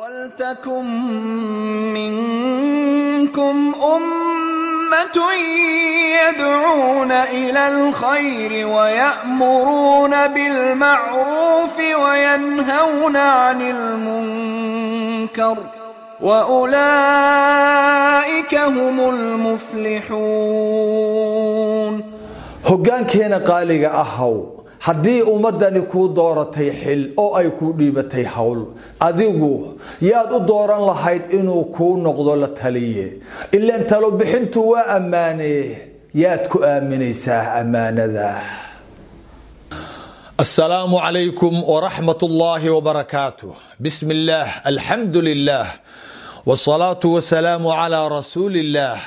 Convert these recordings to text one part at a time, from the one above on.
ولتكن منكم أمة يدعون إلى الخير ويأمرون بالمعروف وينهون عن المنكر وأولئك هم المفلحون هجان كان قال أهو haddii ummadani kuu dooratay xil oo ay kuu dhiibatay howl adigu yaad u dooran lahayd inuu kuu noqdo la taliye. Ilaan talo bixintu waa ammaane yaad ku aaminaysaa ammaanada. Asalaamu calaykum wraxmat ullaahi wbarakaatu bismi illaah alxamdu lilah wsalaatu wasalaamu calaa rasuuli illaah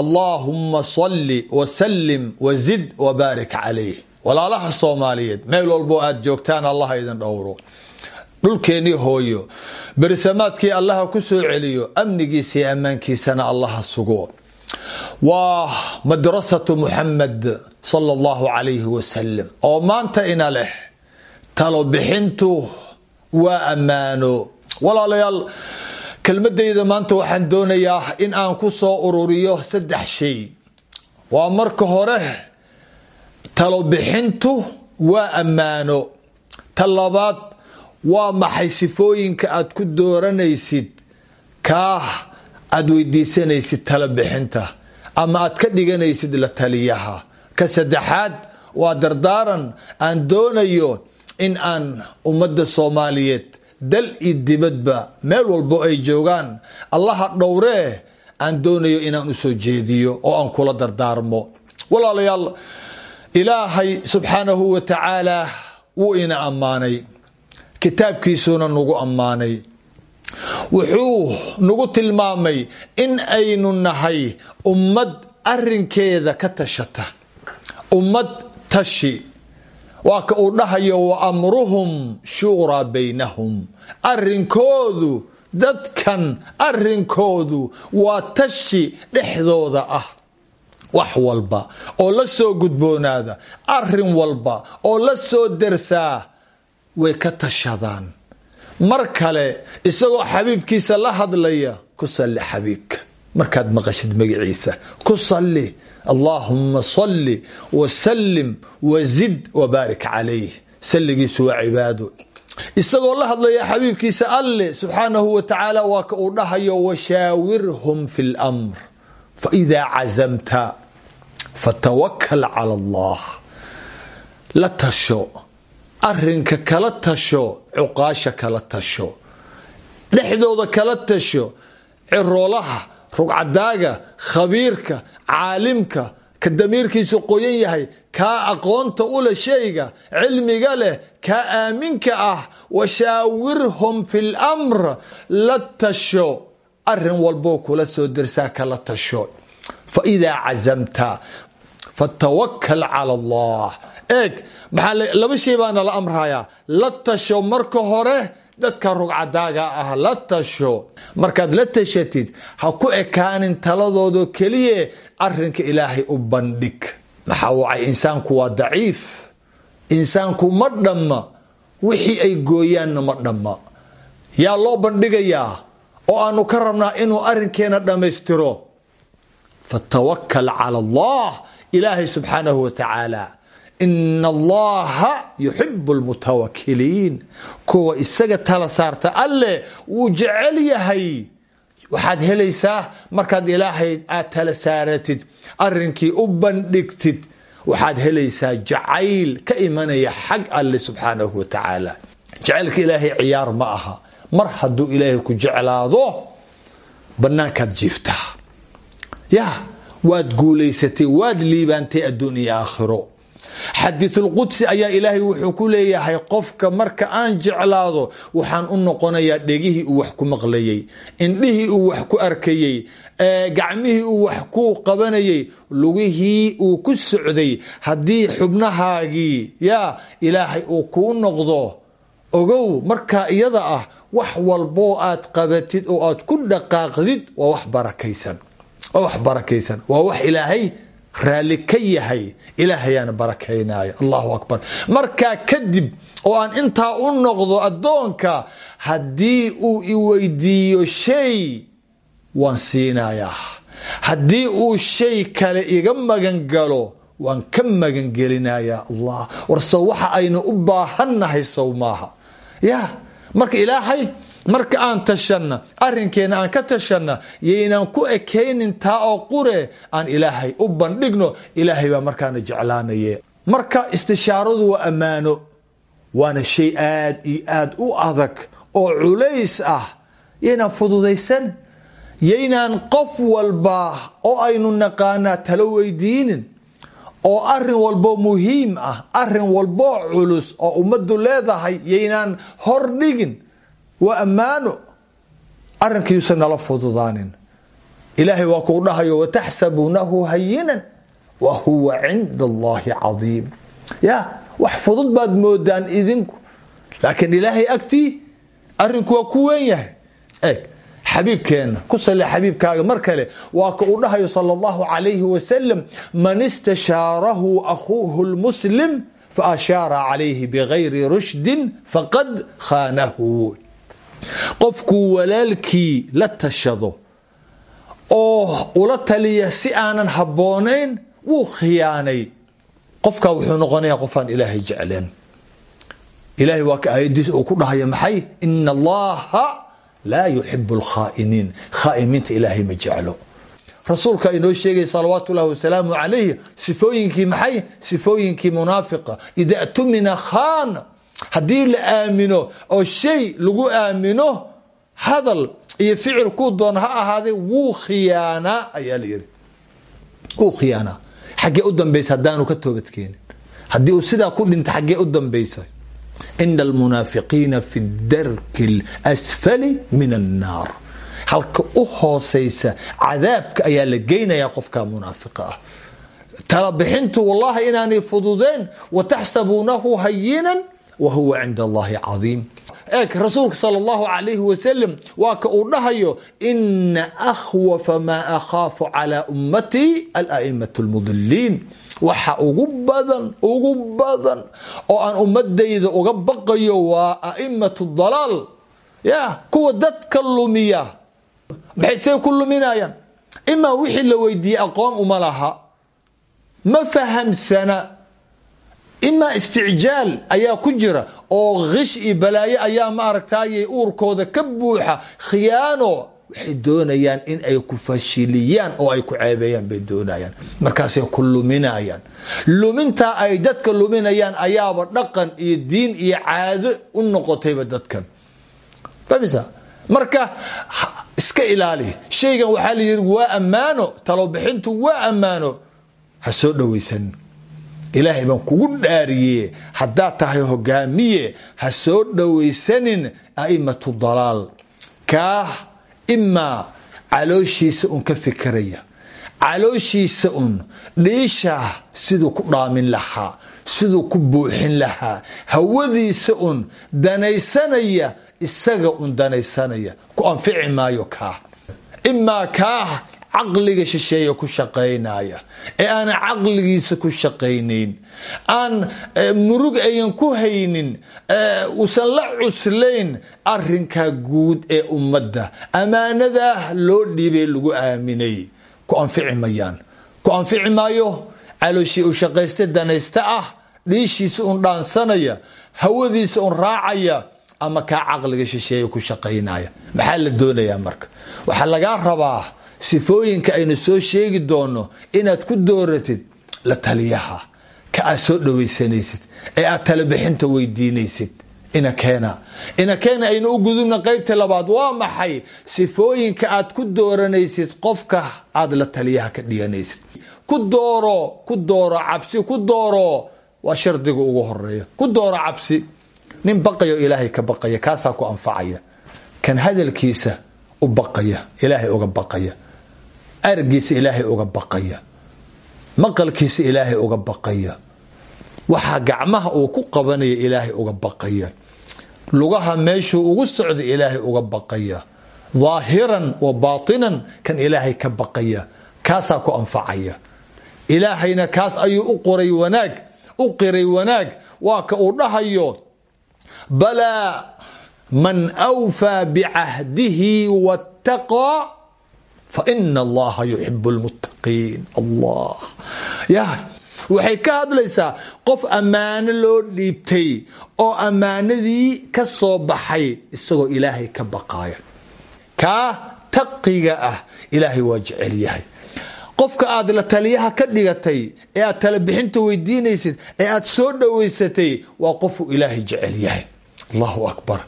allaahumma salli wsalim wzid wbaarik calayh walaalaha soomaaliyeed meel walbo aad joogtaan allah idin dhowro. Dhulkeennii hooyo. Berisamaadkii allaha ku soo celiyo amnigiisa iyo ammaankiisana allaha sugo. Waa madrasatu muxamed sala allahu calayhi wasalam oo maanta ina leh talo bixintu waa ammaano. Walaalayaal kelmadayda maanta waxaan doonayaa in aan ku soo ururiyo saddex shay. Waa marka hore talo bixintu waa ammaano. Ta labaad waa maxay sifooyinka aad ku dooranaysid? Kaa aad weydiisanaysid talo bixinta ama aad ka dhiganaysid la taliyaha. Ka saddexaad waa dardaaran aan doonayo in aan ummadda soomaaliyeed dal iyo dibadba meel walbo ay joogaan. Allaha dhowree aan doonayo inaan u soo jeediyo oo aan kula dardaarmo. Walaalayaal ilaahay subxaanahu wa tacaala wuu ina ammaanay. Kitaabkiisuuna nagu ammaanay. Wuxuu nagu tilmaamay in aynu nahay ummad arinkeeda ka tashata. Ummad tashi. Waa ka uu dhahayo wa amruhum shuuraa baynahum. Arinkoodu dadkan arinkoodu waa tashi dhexdooda ah wax walba oo la soo gudboonaada arrin walba oo la soo dersaa way ka tashadaan. Mar kale isagoo xabiibkiisa la hadlaya ku salli xabiibka. Markaad maqashid magaciisa ku salli allaahuma salli wasalim wazid wabaarik calayh. Salligiisu waa cibaado isagoo la hadlaya xabiibkiisa alle subxaanahu wa tacaala waa ka uu dhahayo washaawirhum fi lmr faidaa cazamta fatawakal cala allah. La tasho. Arinka kala tasho. Cuqaasha kala tasho. Dhexdooda kala tasho. Ciroolaha rugcadaaga khabiirka caalimka ka damiirkiisu qoyan yahay kaa aqoonta ule shayga cilmiga leh kaa aaminka ah washaawirhum fi lmr la tasho. Arin walboo kula soo dersaa kala tasho. Faidaa cazamta fatawakal cala allah. Eeg maxaa laba shay baa nala amrayaa la tasho marka hore dadka rugcadaaga ah la tasho. Markaad la tashatid ha ku ekaanin taladoodo keliye arinka ilaahay u bandhig. Maxaa wacay insaanku waa daciif. Insaanku ma dhamma. Wixii ay gooyaanna ma dhamma. Yaa loo bandhigayaa? Oo aanu ka rabnaa inuu arinkeena dhammaystiro. Fatawakal cala allah ilaahay subxaanahu wa tacaala ina allaha yuxibu lmutawakiliin kuwa isaga tala saarta alle wuu jecel yahay waxaad helaysaa markaad ilaahay aad tala saaratid arinkii u bandhigtid waxaad helaysaa jacayl ka imanaya xag alle subxaanahu wa tacaala jacaylka ilaahay ciyaar ma aha mar hadduu ilaahay ku jeclaado banaankaad jiiftaa ya waad guulaysatay waad liibaantay adduun iyo aakhiro. Xadiisulqudsi ayaa ilaahay wuxuu ku leeyahay qofka marka aan jeclaado waxaan u noqonayaa dhegihii uu wax ku maqlayey indhihii uu wax ku arkayey gacmihii uu wax ku qabanayey lugihii uu ku socday. Haddii xubnahaagii yaa ilaahay uu kuu noqdo ogow markaa iyada ah wax walboo aad qabatid oo aad ku dhaqaaqdid waa wax barakaysan waa wax barakaysan. Waa wax ilaahay raalli ka yahay. Ilaahayaana barakaynaya allahu akbar. Markaa kadib oo aan intaa u noqdo addoonka haddii uu i weydiiyo shay waan siinayaa. Haddii uu shay kale iga magangalo waan ka magangelinayaa allah. Warse waxa aynu u baahannahay sow maaha. Ya marka ilaahay marka aan tashanna arrinkeena aan ka tashanna yaynaan ku ekaynin taa oo qure aan ilaahay u bandhigno ilaahay baa markaana jeclaanaye. Marka istishaaradu waa ammaano waana shay aad iyo aad u adag oo culays ah. Yaynaan fududaysan yaynaan qof walba oo aynu naqaanaa talo weydiinin oo arrin walbo muhiim ah arrin walbo culus oo ummaddu leedahay yaynaan hordhigin waa ammaano arrinkiiusan nala fududaanin. Ilaahay waa kuu dhahayo wataxsabuunahu hayinan wa huwa cinda allahi cadiim. Ya wax fudud baad moodaan idinku. Laakiin ilaahay agtii arinku waa ku weyn yahay. Eg xabiibkeena ku sali xabiibkaaga. Mar kale waa ka uu dhahayo sal allahu calayhi wasalam man istashaarahu akhuuhu lmuslim faashaara calayhi bigayri faqad khaanahu qofkuu walaalkii la tashado oo ula taliya si aanan habboonayn wuu khiyaanay. Qofkaa wuxuu noqonaya qofaan ilaahay jecleen. Ilahay waa ka aayadiis uu ku dhahaya maxay? Ina allaha laa yuxibu lkhaainiin khaaimiinta ilaahay ma jeclo. Rasuulka inoo sheegay salawaatu ullahi wasalaamu calayh sifooyinkii maxay? Sifooyinkii munaafiqa. Ida tumina khaan haddii la aamino oo shay lagu aamino hadal iyo ficil kuu doona ha ahaaday wuu khiyaanaa ayaa la yiri wuu khiyaanaa xaggee u dambaysa haddaanu ka toobadkeenin. Haddii uu sidaa ku dhinta xaggee u dambaysa. Ina almunaafiqiina fi darki اlasfali min annaar. Halka u hoosaysa cadaabka ayaa la geynayaa qofka munaafiqa ah. Talabixintu wallahi inaanay fududeen wataxsabuunahu hayinan wa huwa cinda allahi cadiim eeg rasuulka sal allahu calayhi wasalam waa ka uu dhahayo ina akhwafa maa akhaafu calaa ummatii ala'imat lmudiliin waxa ugu badan ugu badan oo aan ummadayda uga baqayo waa a'imat dalaal ya kuwa dadka lumiya maxay see ku luminayaan imaa wixii la weydiiyey aqoon uma laha ma fahamsana imaa isticjaal ayaa ku jira oo kish iyo balaayo ayaa maaragtay uurkooda ka buuxa khiyaano. Waxay doonayaan in ay ku fashiliyaan oo ay ku ceebeeyaan bay doonayaan. Markaasay ku luminayaan. Lumintaa ay dadka luminayaan ayaaba dhaqan iyo diin iyo caado u noqotayba dadkan. Marka iska ilaali. Shaygan waxaa la yidhi waa ammaano. Talobixintu waa ammaano. Ha soo dhowaysanin ilaahay baan kugu dhaariye haddaad tahay hogaamiye ha soo dhowaysanin a'imatu dalaal. Kaah imaa calooshiisa un ka fikiraya calooshiisa un dhiishaa siduu ku dhaamin lahaa siduu ku buuxin lahaa. Hawadiisa un danaysanaya isaga un danaysanaya. Ku anfici maayo kaah. Imaa kaah caqliga shisheeya ku shaqaynaya ee aan caqligiisa ku shaqaynayn aan murug ayan ku haynin uusan la cuslayn arinkaa guud ee ummadda. Ammaanadah loo dhiibay lagu aaminay. Ku anfici mayaan. Ku anfici maayo. Calooshii uu shaqaysta danaysta ah. Dhiishiisa un dhaansanaya. Hawadiisa un raacaya. Ama kaa caqliga shisheeya ku shaqaynaya. Maxaa la doonayaa marka? Waxaa lagaa rabaa sifooyinka aynu soo sheegi doono inaad ku dooratid la taliyaha ka aad soo dhawaysanaysid ee aad talabixinta weydiinaysid. Inakeena inakeena aynu u gudubna qaybta labaad. Waa maxay? Sifooyinka aad ku dooranaysid qofka aad la taliyaha ka dhiganaysid. Ku dooro ku dooro cabsi ku dooro. Waa shardiga ugu horreeya ku dooro cabsi. Nin baqayo ilaahay ka baqaya. Kaasaa ku anfacaya. Kan hadalkiisa u baqaya ilaahay uga baqaya argiisa ilaahay uga baqaya. Maqalkiisa ilaahay uga baqaya. Waxaa gacmaha uu ku qabanaya ilaahay uga baqaya. Lugaha meeshuu ugu socda ilaahay uga baqaya. Daahiran wa baatinan kan ilaahay ka baqaya. Kaasaa ku anfacaya. Ilaahayna kaas ayuu u qoray wanaag u qiray wanaag. Waa ka uu dhahayo balaa man awfaa bicahdihi wattaqaa faina allaha yuxib lmuttaqiin allah. Ya waxay ka hadlaysaa qof ammaano loo dhiibtay oo ammaanadii ka soo baxay isagoo ilaahay ka baqaaya. Kaa taqiga ah ilaahay waa jecel yahay. Qofka aad la taliyaha ka dhigatay ee aad talabixinta weydiinaysid ee aad soo dhowaysatay waa qofuu ilaahay jecel yahay. Allahu akbar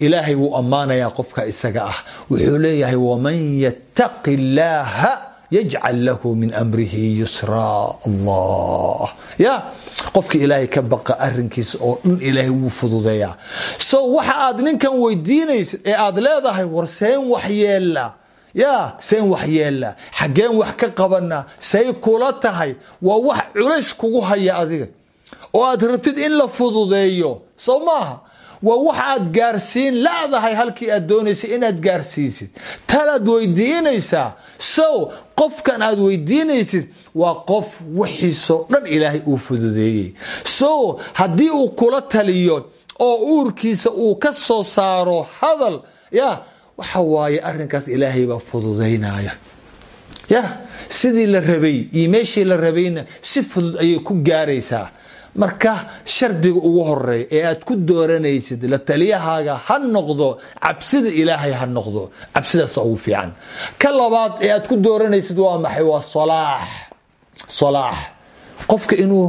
ilaahay wuu ammaanayaa qofka isaga ah. Wuxuu leeyahay waman yattaqi illaaha yajcal lahu min amrihi yusraa allah. Ya qofka ilaahay ka baqa arinkiisa oo dhan ilaahay wuu fududeeyaa. So waxa aad ninkan weydiinaysid ee aad leedahay war seen wax yeella. Ya seen wax yeella. Xaggeen wax ka qabana say kula tahay. Waa wax culays kugu haya adiga. Oo aad rabtid in la fududeeyo. Sow maaha waa wax aad gaarsiin laadahay halkii aad doonaysay inaad gaarsiisid. Talaad weydiinaysaa sow qofkan aad weydiinaysid waa qof wixiisoo dhan ilaahay uu fududeeyey. So haddii uu kula taliyo oo uurkiisa uu ka soo saaro hadal ya waxa waaye arinkaas ilaahay baa fududaynaya ya sidii la rabay iyo meeshii la rabayna si fudud ayay ku gaaraysaa marka shardiga ugu horreeya ee aad ku dooranaysid la taliyahaaga ha noqdo cabsida ilaahay ha noqdo. Cabsidaasa ugu fiican. Ka labaad ee aad ku dooranaysid waa maxay? Waa salaax. Salaax. Qofka inuu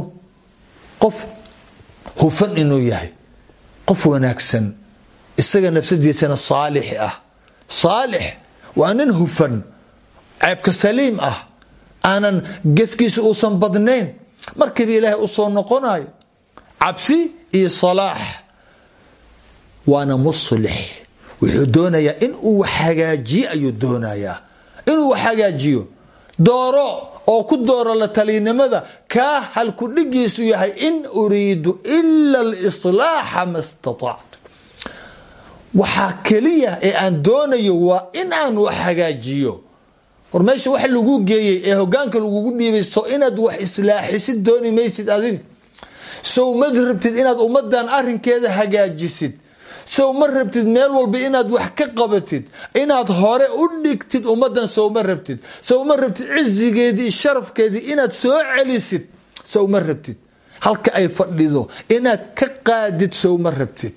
qof hufan inuu yahay qof wanaagsan isaga nafsadiisana saalix ah. Saalix waa nin hufan ceebka saliim ah. Aanan gefkiisa uusan badnayn markiiba ilaahay u soo noqonayo cabsi iyo salaax. Waana muslix. Wuxuu doonayaa in uu hagaajiyo ayuu doonayaa. Inuu wax hagaajiyo dooro oo ku dooro la taliynimada kaa halkudhigiisu yahay in uriidu ila alislaaxa ma istatactu. Waxaa keliya ee aan doonayo waa in aan wax hagaajiyo war meesha wax lagu geeyey ee hogaanka lagugu dhiibay so inaad wax islaaxisid dooni maysid adiga. Sow ma rabtid inaad ummadan arinkeeda hagaajisid. Sow ma rabtid meel walba inaad wax ka qabatid. Inaad hore u dhigtid ummadan sow ma rabtid. Sow ma rabtid cizigeedii sharafkeedii inaad soo celisid. Sow ma rabtid. Halka ay fadhido inaad ka qaadid sow ma rabtid.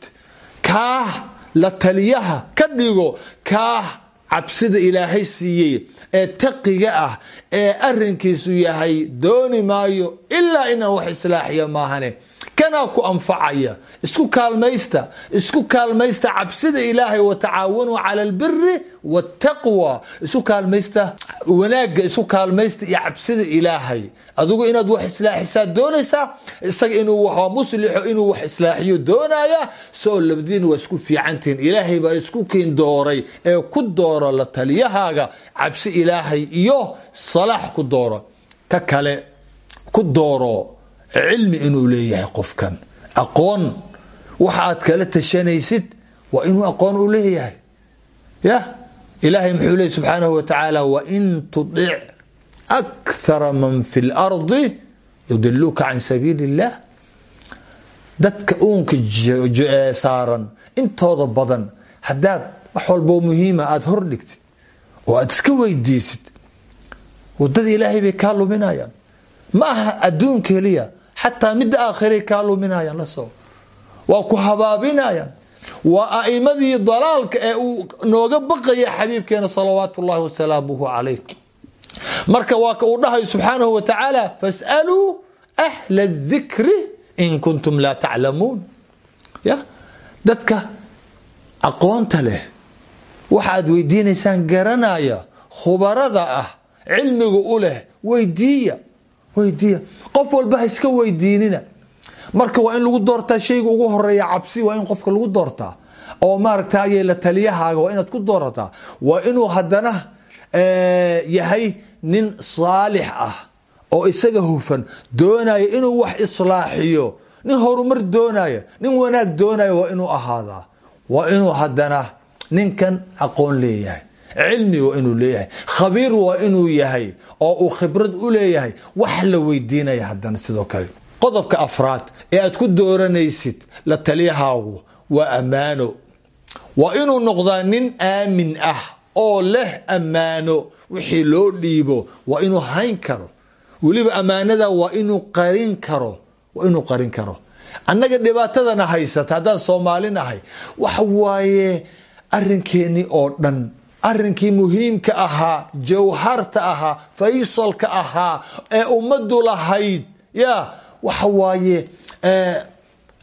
Kaah la taliyaha ka dhigo kaah cabsida ilaahay siiyey ee taqiga ah ee arinkiisu yahay dooni maayo ilaa inaan wax islaaxiya maahane kanaa ku anfacaya isku kaalmaysta isku kaalmaysta cabsida ilaahay watacaawanuu cala albiri waataqwa isku kaalmaysta wanaagga isku kaalmaysta iyo cabsida ilaahay. Adigu inaad wax islaaxisaa doonaysaa isaga inuu waa muslixo inuu wax islaaxiyo doonaya soo labadiina waa isku fiicantihiin ilaahay baa isku kiin dooray ee ku dooro la taliyahaaga cabsi ilaahay iyo salaax ku dooro. Ka kale ku dooro cilmi inuu leeyahay qofkan. Aqoon. Waxa aad kala tashanaysid waa inuu aqoon u leeyahay. Ya? Ilaahay muxuu leey subxaanahu wa tacaala tudic akthara man fi lardi yudiluuka can sabiili illah dadka uunka saaran intooda badan haddaad wax walboo muhiima aada hor dhigtid oo aada iska weydiisid waddada ilaahay bay kaa luminayaan. Ma aha adduun keliya xataa midda aakhiray kaa luminayaan la soo. Waa ku habaabinayaan waa a'imadii dalaalka ee uu nooga baqaya xabiibkeena salawaatu ullahi wasalaamuhu calayh. Marka waa ka uu dhahayo subxaanahu wa tacaala fas'aluu ahla adikri in kuntum laa taclamuun ya? Dadka aqoonta leh waxaad weydiinaysaan garanaya khubarada ah cilmiga u leh weydiiya weydiiya. Qof walba ha iska weydiinina. Marka waa in lagu doortaa shayga ugu horreeya cabsi waa in qofka lagu doortaa. Oo maaragtay la taliyahaaga waa inaad ku doorataa. Waa inuu haddana yahay nin saalix ah oo isaga hufan doonaya inuu wax islaaxiyo. Nin horumar doonaya nin wanaag doonaya waa inuu ahaadaa. Waa inuu haddana ninkan aqoon leeyahay cilmi waa inuu leeyahay. Khabiir waa inuu yahay oo uu khibrad u leeyahay. Wax la weydiinaya haddana sidoo kale. Qodobka afraad ee aad ku dooranaysid la taliyahaagu waa ammaano. Waa inuu noqdaa nin aamin ah oo leh ammaano. Wixii loo dhiibo waa inuu hayn karo. Weliba ammaanada waa inuu qarin karo. Waa inuu qarin karo. Annaga dhibaatadana haysata haddaan soomaali nahay. Waxa waaye arrinkeenii oo dhan arrinkii muhiimka ahaa jawharta ahaa faysalka ahaa ee ummaddu lahayd. Ya waxa waaye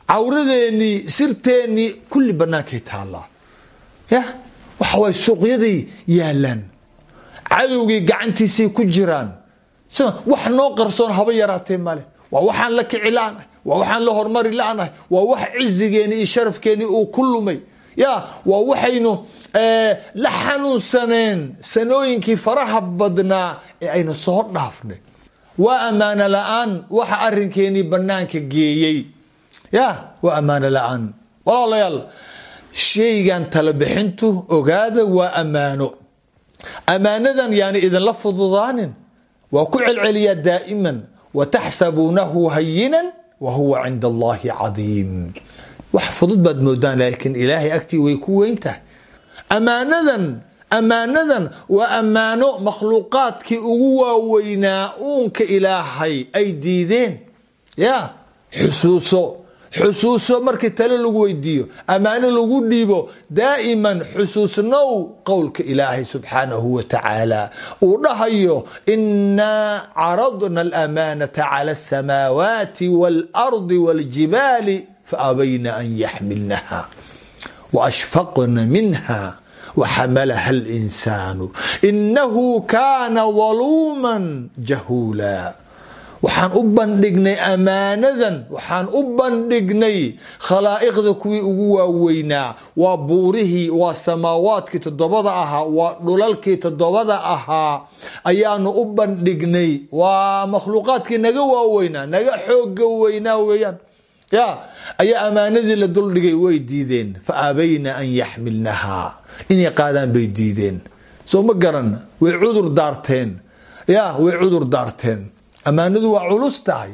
cawradeenii sirteennii kulli bannaankay taallaa ya waxa waaye suuqyaday yaalaan cadowgii gacantiisay ku jiraan. Wax noo qarsoon haba yaraatee male. Waa waxaan la kici la'nahay waa waxaan la hormari la'nahay waa wax cizigeeni iyo sharafkeeni uu ku lumay ya waa waxaynu la xanuunsaneen sanooyinkii faraha badnaa ee aynu soo dhaafnay. Waa ammaano la'aan waxa arinkeenii banaanka geeyey. Ya waa ammaano la'aan. Walaalayaal shaygan tala bixintu ogaada waa ammaano ammaanadan yaani idinla fududaanin waa ku celceliyaa daa'iman wataxsabuunahu hayinan wa huwa cinda allahi cadiim wax fudud baad moodaan laakiin ilaahay agtii way ku weyn tahay. Ammaanadan ammaanadan waa ammaano makhluuqaadkii ugu waaweynaa uunka ilaahay ay diideen. Ya xusuuso xusuuso markii tale lagu weydiiyo ammaano lagu dhiibo daa'iman xusuusnow qowlka ilaahay subxaanahu wa tacaala. Uu dhahayo inaa caradna alaamaanata cala asamaawaati waalardi waaljibaali faabayna an yaxmilnaha waashfaqna minha waxamalaha alinsaanu inahu kaana daluuman jahuula waxaan u bandhignay ammaanadan waxaan u bandhignay khalaa'iqda kuwii ugu waaweynaa waa buurihii waa samaawaadkii toddobada ahaa waa dhulalkii toddobada ahaa ayaanu u bandhignay waa makhluuqaadkii naga waaweynaa naga xooga weynaa weeyaan ya ayaa ammaanadii la duldhigay way diideen. Fa aabayna an yaxmilnahaa inay qaadaan bay diideen. Soo ma garan way cudur daarteen. Ya way cudur daarteen. Ammaanadu waa culus tahay.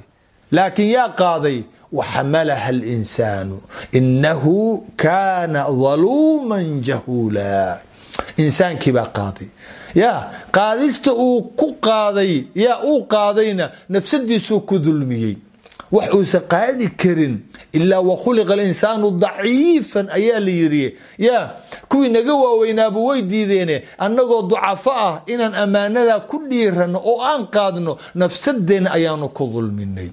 Laakiin yaa qaaday waxamalaha alinsaanu. Inahu kaana daluuman jahuula. Insaankii baa qaaday. Ya qaadista uu ku qaaday ya uu qaadayna nafsadiisuu ku dulmiyey wax uusan qaadi karin ilaa wakhuliqa alinsaanu daciifan ayaa la yiri ya kuwii naga waaweynaaba way diideene. Annagoo ducafo ah inaan ammaanadaa ku dhiirano oo aan qaadno nafsadeenna ayaanu ku dulminay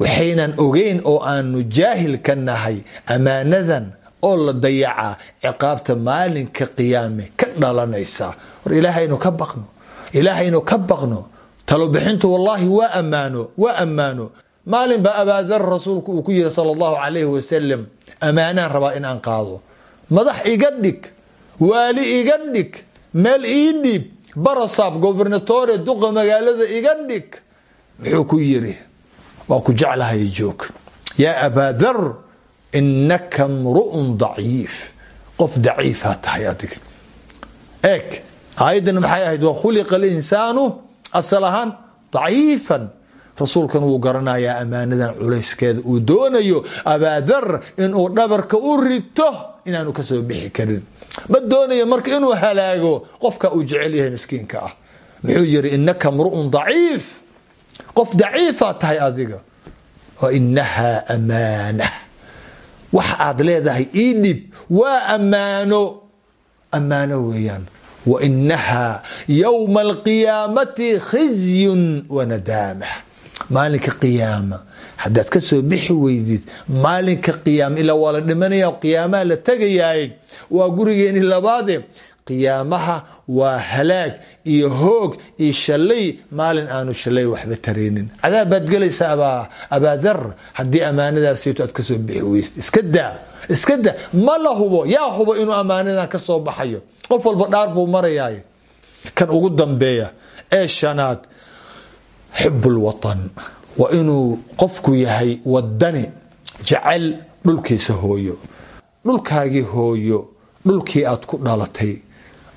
waxaynan ogeyn oo aanu jaahil ka nahay ammaanadan oo la dayacaa ciqaabta maalinka qiyaame ka dhalanaysa. War ilaahaynu ka baqno ilaahaynu ka baqno. Talobixintu wallaahi waa ammaano waa ammaano maalin baa abaadar rasuulku uu ku yiri sal allahu calayhi wasalam ammaanaan rabaa in aan qaado. Madax iga dhig waali iga dhig meel ii dhiib barasaab gobernatore duqa magaalada iga dhig. Wuxuu ku yiri waa ku jeclahay joog. Yaa abaadar inaka mru'un daciif. Qof daciifaa tahay adig. Eeg aayaddan maxay ahayd? Wa khuliqa alinsaanu asal ahaan daciifan rasuulkan wuu garanayaa ammaanadan culayskeeda uu doonayo abaadar inuu dhabarka u rito inaanu ka soo bixi karin. Ma doonayo marka inuu halaago qofka uu jecel yahay miskiinka ah. Muxuu yiri inaka mru'un daciif. Qof daciifaa tahay adiga. Inahaa amaana wax aad leedahay ii dhib. Waa ammaano. Ammaano weeyaan. Wa inahaa yowma alqiyaamati khizyun wanadaama maalinka qiyaama. Haddaad ka soo bixi weydid maalinka qiyaama ilaa waa la dhimanaya qiyaamaha la tegayaay waa gurigeeni labaade qiyaamaha waa halaag iyo hoog iyo shalay maalin aanu shalay waxba taraynin cadaab baad gelaysaa abaadar haddii ammaanadaasito aad ka soo bixi weysd iska daa iska daa. Ma la hubo yaa hubo inuu ammaanadan ka soo baxayo. Qof walba dhaar buu marayaay kan ugu dambeeya ee shanaad xub lwatan waa inuu qofku yahay wadani jecel dhulkiisa hooyo. Dhulkaagii hooyo dhulkii aad ku dhalatay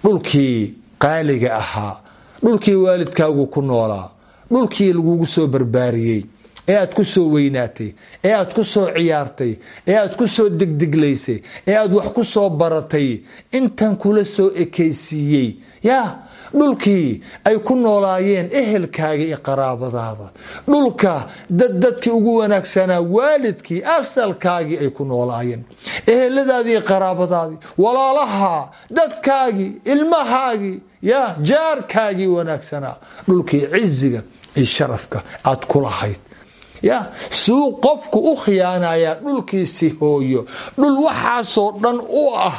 dhulkii qaaliga ahaa dhulkii waalidkaagu ku noolaa dhulkii lagugu soo barbaariyey ee aad ku soo weynaatay ee aad ku soo ciyaartay ee aad ku soo degdeglaysay ee aad wax ku soo baratay intan kula soo ekaysiiyey. Yaa dhulkii ay ku noolaayeen ehelkaaga iyo qaraabadaada. Dhulka dad dadkii ugu wanaagsanaa waalidkii asalkaagii ay ku noolaayeen. Eheladaadii iyo qaraabadaadii. Walaalaha dadkaagii ilmahaagii ya jaarkaagii wanaagsanaa. Dhulkii ciziga iyo sharafka aad ku lahayd. Ya suu qofku u khiyaanayaa dhulkiisi hooyo. Dhul waxaasoo dhan u ah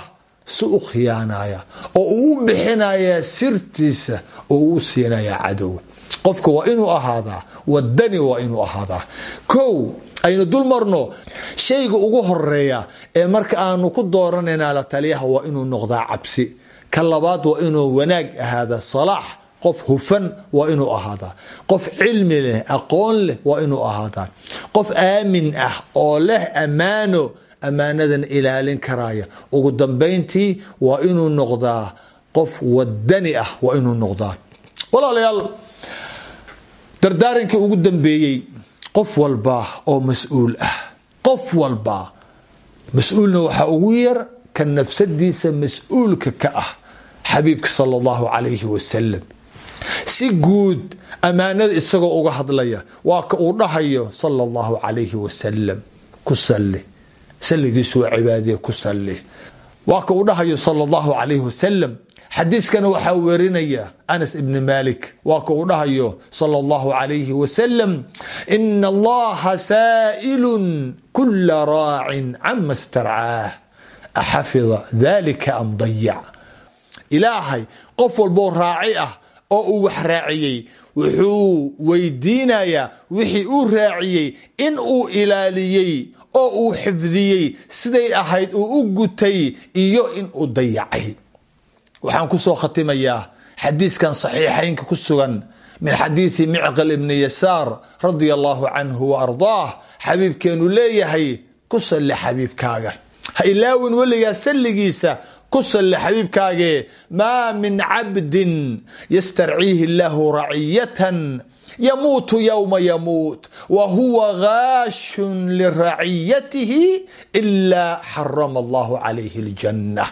si u khiyaanaya oo uu u bixinayaa sirtiisa oo uu siinayaa cadowga qofka waa inuu ahaadaa wadani waa inuu ahaadaa. Kow aynu dul marno shayga ugu horreeya ee marka aanu ku dooranayna la taliyaha waa inuu noqdaa cabsi. Ka labaad waa inuu wanaag ahaada salaax. Qof hufan waa inuu ahaadaa. Qof cilmi leh aqoon leh waa inuu ahaadaa. Qof aamin ah oo leh ammaano ammaanadan ilaalin karaya ugu dambayntii waa inuu noqdaa qof wadani ah waa inuu noqdaa. Walaalayaal dardaarankii ugu dambeeyey qof walba oo mas'uul ah. Qof walba mas'uulna waxaa ugu yar ka nafsadiisa mas'uulka ka ah xabiibka sala allahu calayhi wasalam si guud ammaanada isagoo uga hadlaya waa ka uu dhahayo sala allahu calayhi wasalam ku salli salligiisu waa cibaadeye ku salli waa ka uu dhahayo sala allahu calayhi wasalam xadiiskana waxaa werinaya anas ibni malik. Waa ka uu dhahayo sala allahu calayhi wasalam ina allaha saa'ilun kula raacin cama starcaah axafida dalika am dayac. Ilaahay qof walboo raaci ah oo uu wax raaciyey wuxuu weydiinayaa wixii uu raaciyey in uu ilaaliyey oo uu xifdiyey siday ahayd uu u gutay iyo in uu dayacay. Waxaan ku soo khatimayaa xadiiskan saxiixaynka ku sugan min xadiidi micqal ibni yasaar radia allahu canhu wa xabiibkeenu leeyahay ku salli xabiibkaaga. Ha ilaawin weligaa salligiisa ku salli xabiibkaage maa min cabdin yastarciihi lahu raciyatan yamuutu yowma yamuut wa huwa gaashun liraciyatihi ilaa xarama allahu calayhi aljanna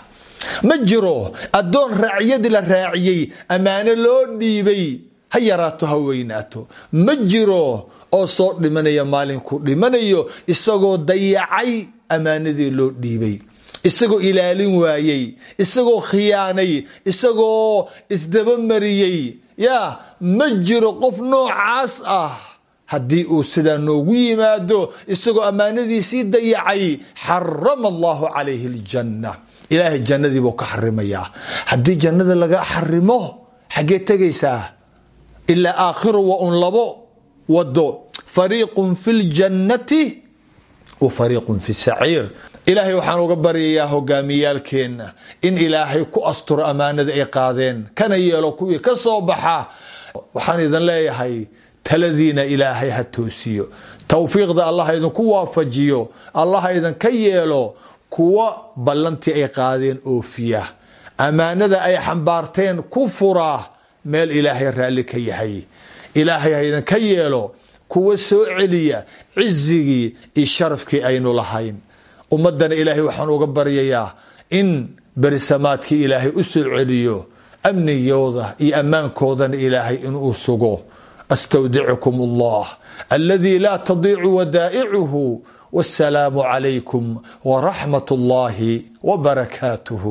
ma jiro addoon raaciyadii la raaciyey ammaano loo dhiibay ha yaraato ha weynaato. Ma jiro oo soo dhimanaya maalinkuu dhimanayo isagoo dayacay ammaanadii loo dhiibay isagoo ilaalin waayey isagoo khiyaanay isagoo isdabamariyey yaa ma jiro qof noocaas ah. Haddii uu sidaa noogu yimaado isagoo ammaanadiisii dayacay xarama allahu calayhi aljanna. Ilaahay jannadii buu ka xarimayaa. Haddii jannada laga xarimo xaggee tegaysaa? Ilaa aakhiru waa un labo wado fariiqun fi ljannati wa fariiqun fi saciir ilaahay waxaan uga baryayaa hogaamiyaalkeenna in ilaahay ku asturo ammaanada ay qaadeen kana yeelo kuwii ka soo baxa. Waxaan idin leeyahay taladiina ilaahay ha toosiyo. Towfiiqda allah idinku waafajiyo allah idinka yeelo kuwa ballantii ay qaadeen oofiya ammaanada ay xambaarteen ku fura meel ilaahay raalli ka yahay. Ilaahay ha idinka yeelo kuwa soo celiya cizigii iyo sharafkii aynu lahayn ummadana ilaahay waxaan uga baryayaa in berisamaadkii ilaahay u soo celiyo amnigooda iyo ammaankoodana ilaahay inuu sugo. Astawdicukum allah aladii laa tadiicu wadaa'icuhu wasalaamu calaykum waraxmat اllahi wbarakaatuh